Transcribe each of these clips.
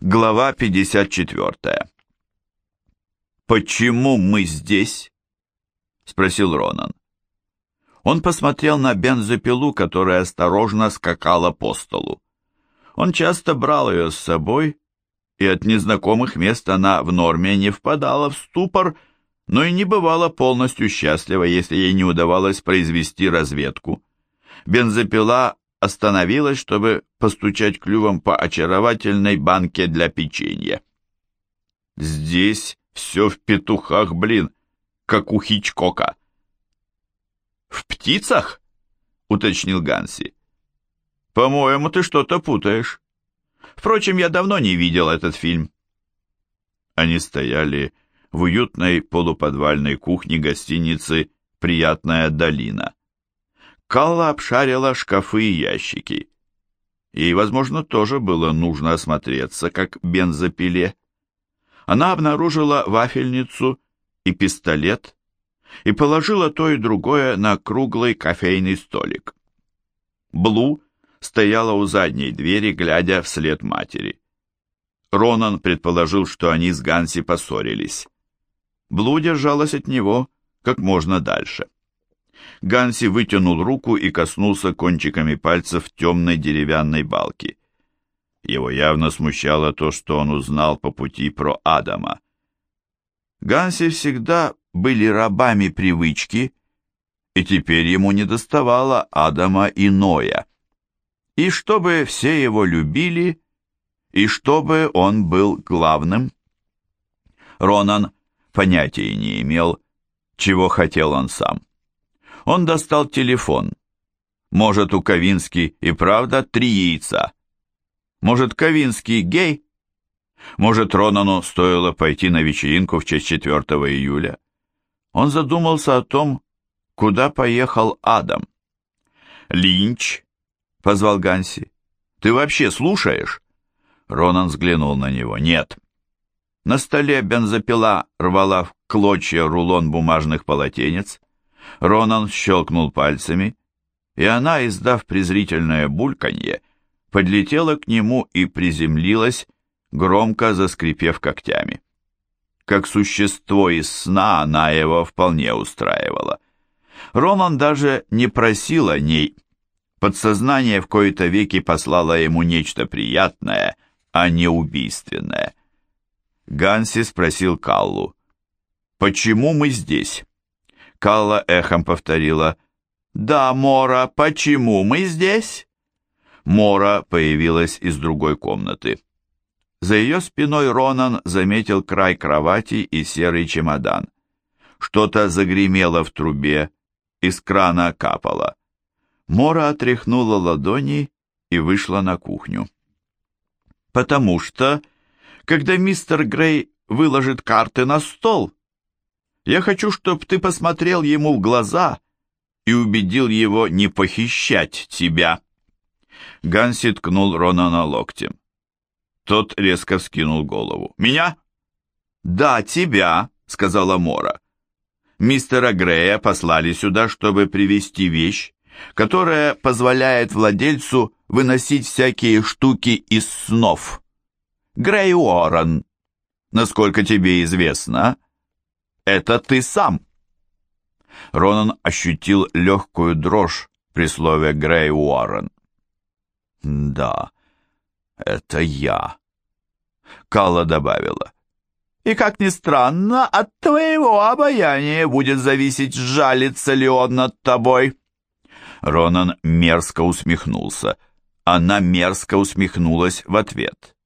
Глава 54. «Почему мы здесь?» — спросил Ронан. Он посмотрел на бензопилу, которая осторожно скакала по столу. Он часто брал ее с собой, и от незнакомых мест она в норме не впадала в ступор, но и не бывала полностью счастлива, если ей не удавалось произвести разведку. Бензопила остановилась, чтобы постучать клювом по очаровательной банке для печенья. «Здесь все в петухах, блин, как у Хичкока». «В птицах?» — уточнил Ганси. «По-моему, ты что-то путаешь. Впрочем, я давно не видел этот фильм». Они стояли в уютной полуподвальной кухне гостиницы «Приятная долина». Калла обшарила шкафы и ящики. Ей, возможно, тоже было нужно осмотреться, как бензопиле. Она обнаружила вафельницу и пистолет и положила то и другое на круглый кофейный столик. Блу стояла у задней двери, глядя вслед матери. Ронан предположил, что они с Ганси поссорились. Блу держалась от него как можно дальше. Ганси вытянул руку и коснулся кончиками пальцев темной деревянной балки. Его явно смущало то, что он узнал по пути про Адама. Ганси всегда были рабами привычки, и теперь ему не доставало Адама и Ноя. И чтобы все его любили, и чтобы он был главным. Ронан понятия не имел, чего хотел он сам. Он достал телефон. Может, у Ковински и правда три яйца? Может, Ковинский гей? Может, Ронану стоило пойти на вечеринку в честь 4 июля? Он задумался о том, куда поехал Адам. «Линч», — позвал Ганси, — «ты вообще слушаешь?» Ронан взглянул на него. «Нет». На столе бензопила рвала в клочья рулон бумажных полотенец. Ронан щелкнул пальцами, и она, издав презрительное бульканье, подлетела к нему и приземлилась, громко заскрипев когтями. Как существо из сна она его вполне устраивала. Ронан даже не просил о ней. Подсознание в кои-то веки послало ему нечто приятное, а не убийственное. Ганси спросил Каллу, «Почему мы здесь?» Калла эхом повторила «Да, Мора, почему мы здесь?» Мора появилась из другой комнаты. За ее спиной Ронан заметил край кровати и серый чемодан. Что-то загремело в трубе, из крана капало. Мора отряхнула ладони и вышла на кухню. «Потому что, когда мистер Грей выложит карты на стол, я хочу, чтобы ты посмотрел ему в глаза и убедил его не похищать тебя». Ганси ткнул Ронана локтем. Тот резко вскинул голову. «Меня?» «Да, тебя», — сказала Мора. «Мистера Грея послали сюда, чтобы привезти вещь, которая позволяет владельцу выносить всякие штуки из снов. Грей Уоррен, насколько тебе известно, это ты сам!» Ронан ощутил легкую дрожь при слове Грей Уоррен. «Да, это я», — Калла добавила. «И, как ни странно, от твоего обаяния будет зависеть, жалится ли он над тобой». Ронан мерзко усмехнулся. Она мерзко усмехнулась в ответ.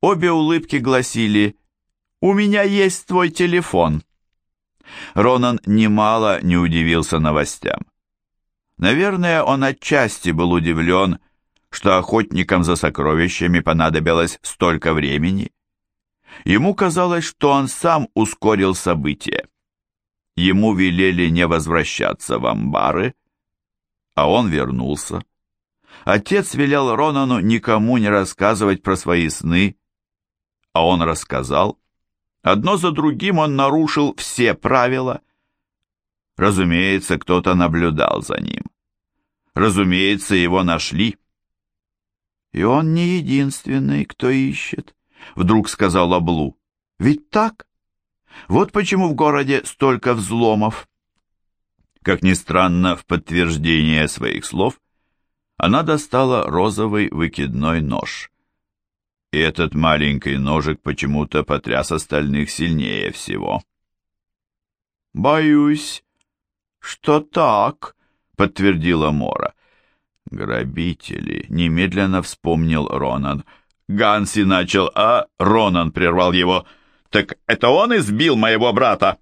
Обе улыбки гласили «У меня есть твой телефон». Ронан немало не удивился новостям. Наверное, он отчасти был удивлен, что охотникам за сокровищами понадобилось столько времени. Ему казалось, что он сам ускорил события. Ему велели не возвращаться в амбары, а он вернулся. Отец велел Ронану никому не рассказывать про свои сны, а он рассказал. Одно за другим он нарушил все правила. Разумеется, кто-то наблюдал за ним. Разумеется, его нашли. И он не единственный, кто ищет, Вдруг сказала Блу. Ведь так? Вот почему в городе столько взломов. Как ни странно, в подтверждение своих слов она достала розовый выкидной нож. И этот маленький ножик почему-то потряс остальных сильнее всего. «Боюсь, что так», — подтвердила Мора. «Грабители», — немедленно вспомнил Ронан. Ганси начал, а Ронан прервал его. «Так это он избил моего брата?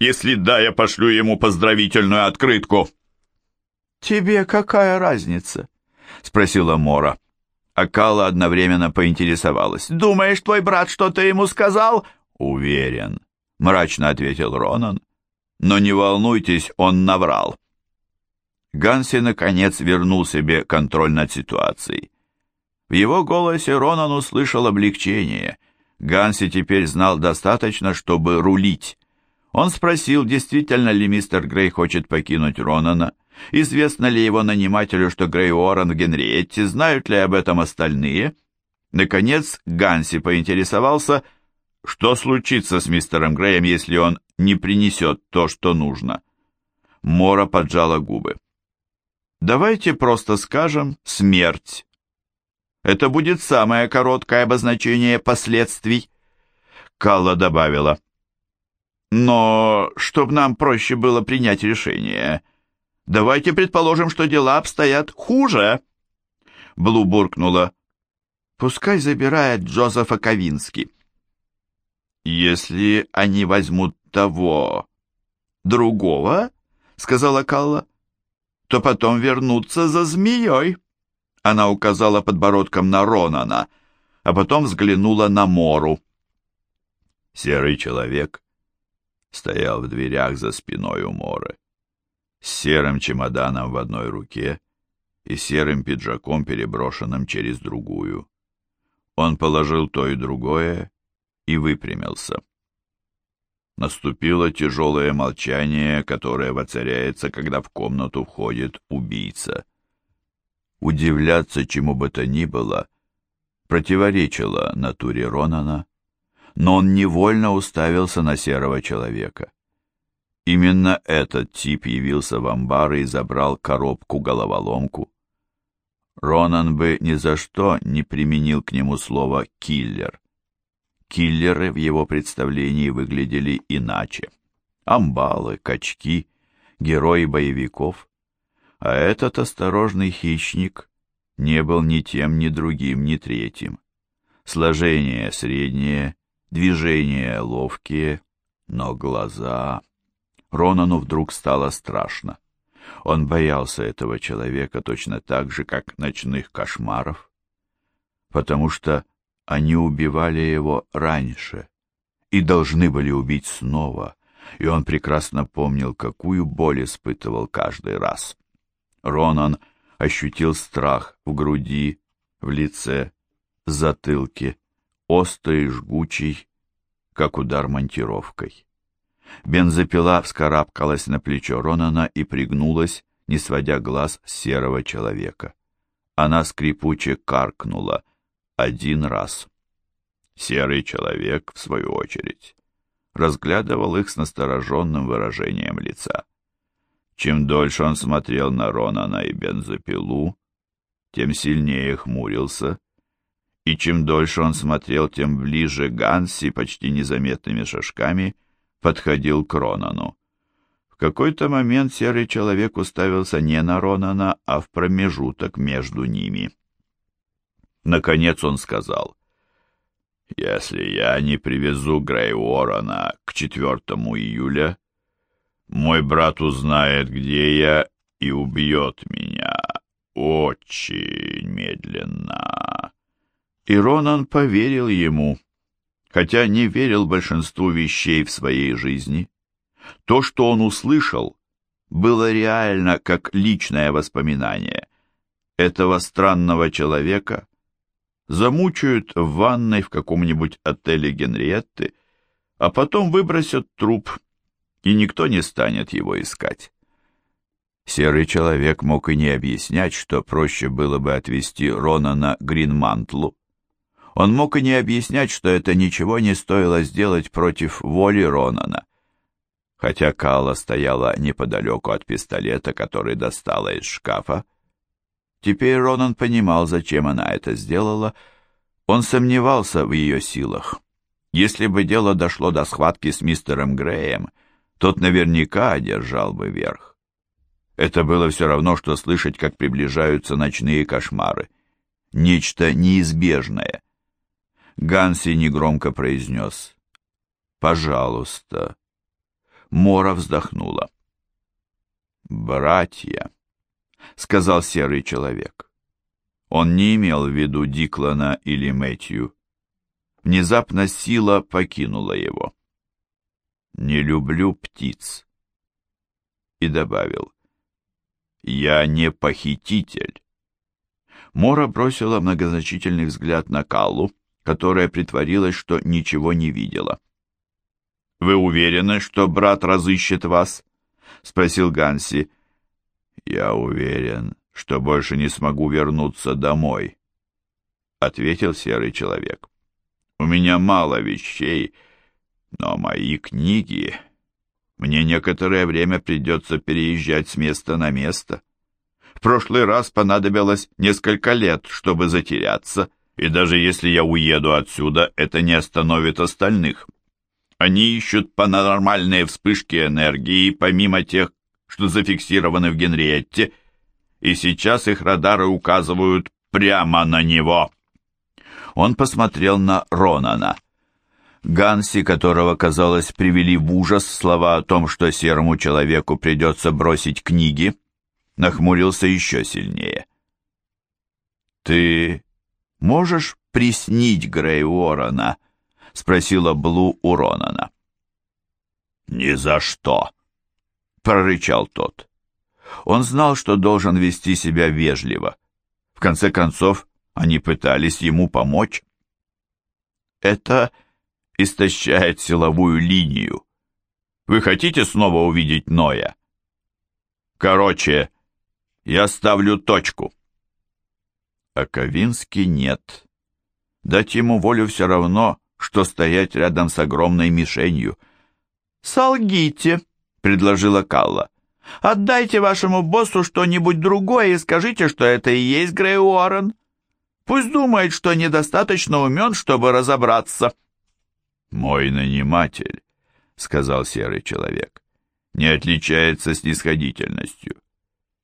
Если да, я пошлю ему поздравительную открытку». «Тебе какая разница?» — спросила Мора. Акала одновременно поинтересовалась. «Думаешь, твой брат что-то ему сказал?» «Уверен», — мрачно ответил Ронан. «Но не волнуйтесь, он наврал». Ганси, наконец, вернул себе контроль над ситуацией. В его голосе Ронан услышал облегчение. Ганси теперь знал достаточно, чтобы рулить. Он спросил, действительно ли мистер Грей хочет покинуть Ронана, известно ли его нанимателю, что Грей Уоррен в Генриетте, знают ли об этом остальные. Наконец Ганси поинтересовался, что случится с мистером Греем, если он не принесет то, что нужно. Мора поджала губы. Давайте просто скажем «смерть». Это будет самое короткое обозначение последствий. Калла добавила. Но, чтобы нам проще было принять решение, давайте предположим, что дела обстоят хуже. Блу буркнула. Пускай забирает Джозефа Ковински. Если они возьмут того, другого, сказала Калла, то потом вернуться за змеей. Она указала подбородком на Ронана, а потом взглянула на Мору. Серый человек стоял в дверях за спиной у Моры, с серым чемоданом в одной руке и серым пиджаком, переброшенным через другую. Он положил то и другое и выпрямился. Наступило тяжелое молчание, которое воцаряется, когда в комнату входит убийца. Удивляться чему бы то ни было противоречило натуре Ронана, но он невольно уставился на серого человека. Именно этот тип явился в амбар и забрал коробку-головоломку. Ронан бы ни за что не применил к нему слово «киллер». Киллеры в его представлении выглядели иначе. Амбалы, качки, герои боевиков. А этот осторожный хищник не был ни тем, ни другим, ни третьим. Сложение среднее, движения ловкие, но глаза... Ронану вдруг стало страшно. Он боялся этого человека точно так же, как ночных кошмаров, потому что они убивали его раньше и должны были убить снова, и он прекрасно помнил, какую боль испытывал каждый раз. Ронан ощутил страх в груди, в лице, в затылке, острый, жгучий, как удар монтировкой. Бензопила вскарабкалась на плечо Ронана и пригнулась, не сводя глаз с серого человека. Она скрипуче каркнула, один раз. Серый человек, в свою очередь, разглядывал их с настороженным выражением лица. Чем дольше он смотрел на Ронана и бензопилу, тем сильнее хмурился, и чем дольше он смотрел, тем ближе Ганси почти незаметными шажками подходил к Ронану. В какой-то момент серый человек уставился не на Ронана, а в промежуток между ними. Наконец он сказал, «Если я не привезу Грей Уоррена к 4 июля, мой брат узнает, где я, и убьет меня очень медленно». И Ронан поверил ему, хотя не верил большинству вещей в своей жизни. То, что он услышал, было реально как личное воспоминание этого странного человека, замучают в ванной в каком-нибудь отеле Генриетты, а потом выбросят труп, и никто не станет его искать. Серый человек мог и не объяснять, что проще было бы отвезти Ронана Гринмантлу. Он мог и не объяснять, что это ничего не стоило сделать против воли Ронана. Хотя Калла стояла неподалеку от пистолета, который достала из шкафа, теперь Ронан понимал, зачем она это сделала. Он сомневался в ее силах. Если бы дело дошло до схватки с мистером Греем, тот наверняка одержал бы верх. Это было все равно, что слышать, как приближаются ночные кошмары. Нечто неизбежное. Ганси негромко произнес «Пожалуйста». Мора вздохнула. «Братья», — сказал серый человек. Он не имел в виду Диклана или Мэтью. Внезапно сила покинула его. «Не люблю птиц». И добавил, «Я не похититель». Мора бросила многозначительный взгляд на Каллу, которая притворилась, что ничего не видела. «Вы уверены, что брат разыщет вас?» — спросил Ганси. «Я уверен, что больше не смогу вернуться домой», — ответил серый человек. «У меня мало вещей, но мои книги... Мне некоторое время придется переезжать с места на место. В прошлый раз понадобилось несколько лет, чтобы затеряться» И даже если я уеду отсюда, это не остановит остальных. Они ищут паранормальные вспышки энергии, помимо тех, что зафиксированы в Генриетте, и сейчас их радары указывают прямо на него. Он посмотрел на Ронана. Ганси, которого, казалось, привели в ужас слова о том, что серому человеку придется бросить книги, нахмурился еще сильнее. «Ты можешь приснить Грей Уоррена?» — спросила Блу у Ронана. «Ни за что!» — прорычал тот. Он знал, что должен вести себя вежливо. В конце концов, они пытались ему помочь. «Это истощает силовую линию. Вы хотите снова увидеть Ноя?» «Короче, я ставлю точку» а Ковинский нет. Дать ему волю все равно, что стоять рядом с огромной мишенью. «Солгите», — предложила Калла. «Отдайте вашему боссу что-нибудь другое и скажите, что это и есть Грей Уоррен. Пусть думает, что недостаточно умен, чтобы разобраться». «Мой наниматель», — сказал серый человек, — «не отличается снисходительностью.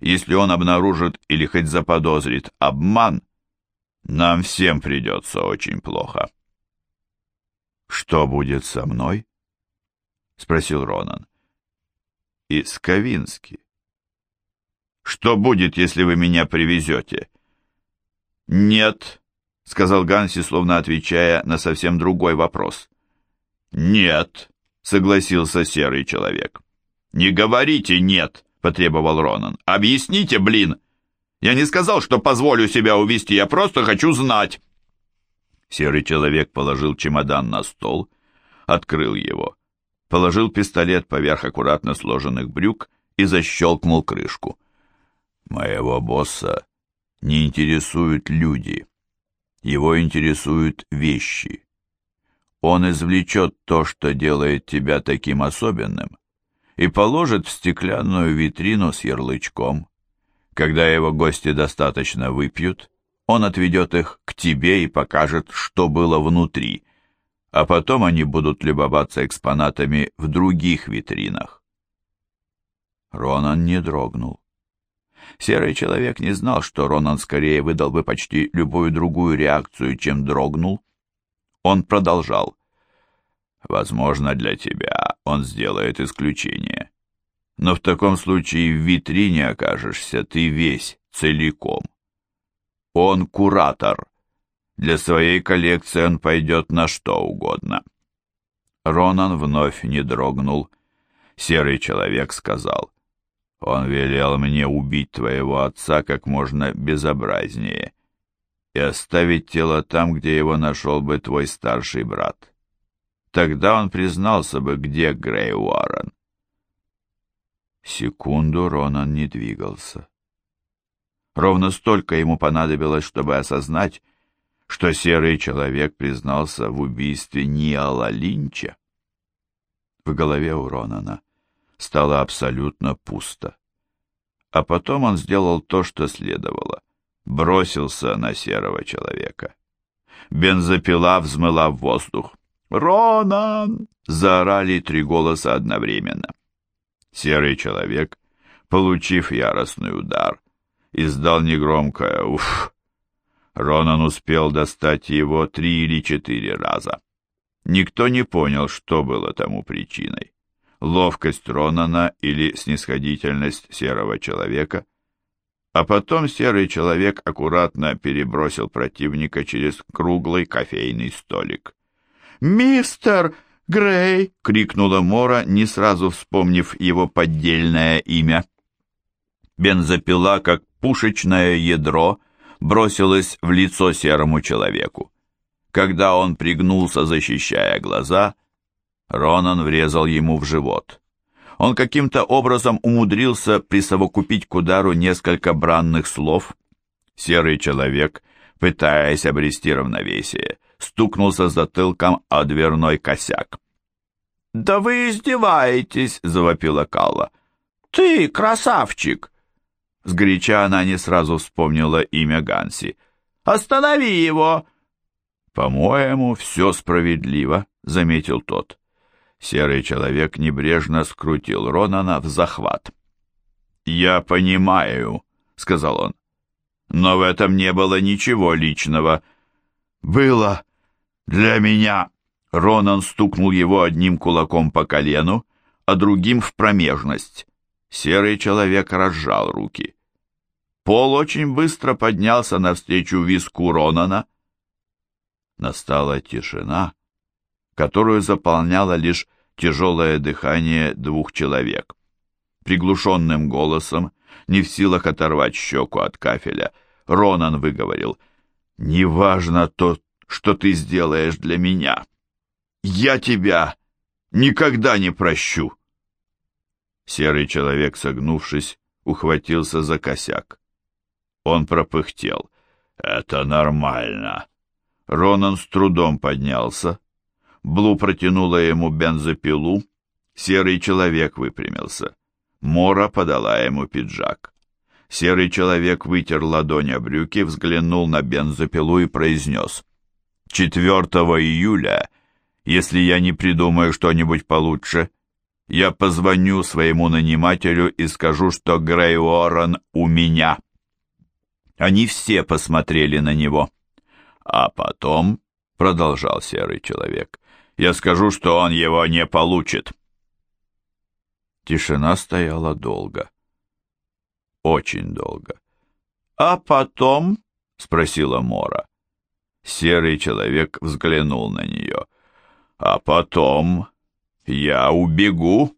Если он обнаружит или хоть заподозрит обман, нам всем придется очень плохо. «Что будет со мной?» — спросил Ронан. «И Скавинский. Что будет, если вы меня привезете?» «Нет», — сказал Ганси, словно отвечая на совсем другой вопрос. «Нет», — согласился серый человек. «Не говорите «нет», — потребовал Ронан. «Объясните, блин! Я не сказал, что позволю себя увести, я просто хочу знать!» Серый человек положил чемодан на стол, открыл его, положил пистолет поверх аккуратно сложенных брюк и защелкнул крышку. «Моего босса не интересуют люди. Его интересуют вещи. Он извлечет то, что делает тебя таким особенным, и положит в стеклянную витрину с ярлычком. Когда его гости достаточно выпьют, он отведет их к тебе и покажет, что было внутри, а потом они будут любоваться экспонатами в других витринах. Ронан не дрогнул. Серый человек не знал, что Ронан скорее выдал бы почти любую другую реакцию, чем дрогнул. Он продолжал. «Возможно, для тебя он сделает исключение. Но в таком случае в витрине окажешься ты весь, целиком. Он куратор. Для своей коллекции он пойдет на что угодно. Ронан вновь не дрогнул. Серый человек сказал, «Он велел мне убить твоего отца как можно безобразнее и оставить тело там, где его нашел бы твой старший брат. Тогда он признался бы, где Грей Уоррен. Секунду Ронан не двигался. Ровно столько ему понадобилось, чтобы осознать, что серый человек признался в убийстве Ниала Линча? В голове у Ронана стало абсолютно пусто. А потом он сделал то, что следовало. Бросился на серого человека. Бензопила взмыла в воздух. «Ронан!» — заорали три голоса одновременно. Серый человек, получив яростный удар, издал негромкое «Уф!». Ронан успел достать его три или четыре раза. Никто не понял, что было тому причиной. Ловкость Ронана или снисходительность серого человека. А потом серый человек аккуратно перебросил противника через круглый кофейный столик. «Мистер Грей!» — крикнула Мора, не сразу вспомнив его поддельное имя. Бензопила, как пушечное ядро, бросилась в лицо серому человеку. Когда он пригнулся, защищая глаза, Ронан врезал ему в живот. Он каким-то образом умудрился присовокупить к удару несколько бранных слов. Серый человек, пытаясь обрести равновесие, стукнулся затылком о дверной косяк. «Да вы издеваетесь!» — завопила Калла. «Ты красавчик!» Сгоряча она не сразу вспомнила имя Ганси. «Останови его!» «По-моему, все справедливо», — заметил тот. Серый человек небрежно скрутил Ронана в захват. «Я понимаю», — сказал он. «Но в этом не было ничего личного». «Было для меня!» Ронан стукнул его одним кулаком по колену, а другим в промежность. Серый человек разжал руки. Пол очень быстро поднялся навстречу виску Ронана. Настала тишина, которую заполняло лишь тяжелое дыхание двух человек. Приглушенным голосом, не в силах оторвать щеку от кафеля, Ронан выговорил «Неважно то, что ты сделаешь для меня. Я тебя никогда не прощу». Серый человек, согнувшись, ухватился за косяк. Он пропыхтел. «Это нормально». Ронан с трудом поднялся. Блу протянула ему бензопилу. Серый человек выпрямился. Мора подала ему пиджак. Серый человек вытер ладонь о брюки, взглянул на бензопилу и произнес. «4 июля, если я не придумаю что-нибудь получше, я позвоню своему нанимателю и скажу, что Грей Уоррен у меня». Они все посмотрели на него. А потом, продолжал серый человек, я скажу, что он его не получит. Тишина стояла долго. Очень долго. А потом, спросила Мора. Серый человек взглянул на нее. А потом я убегу.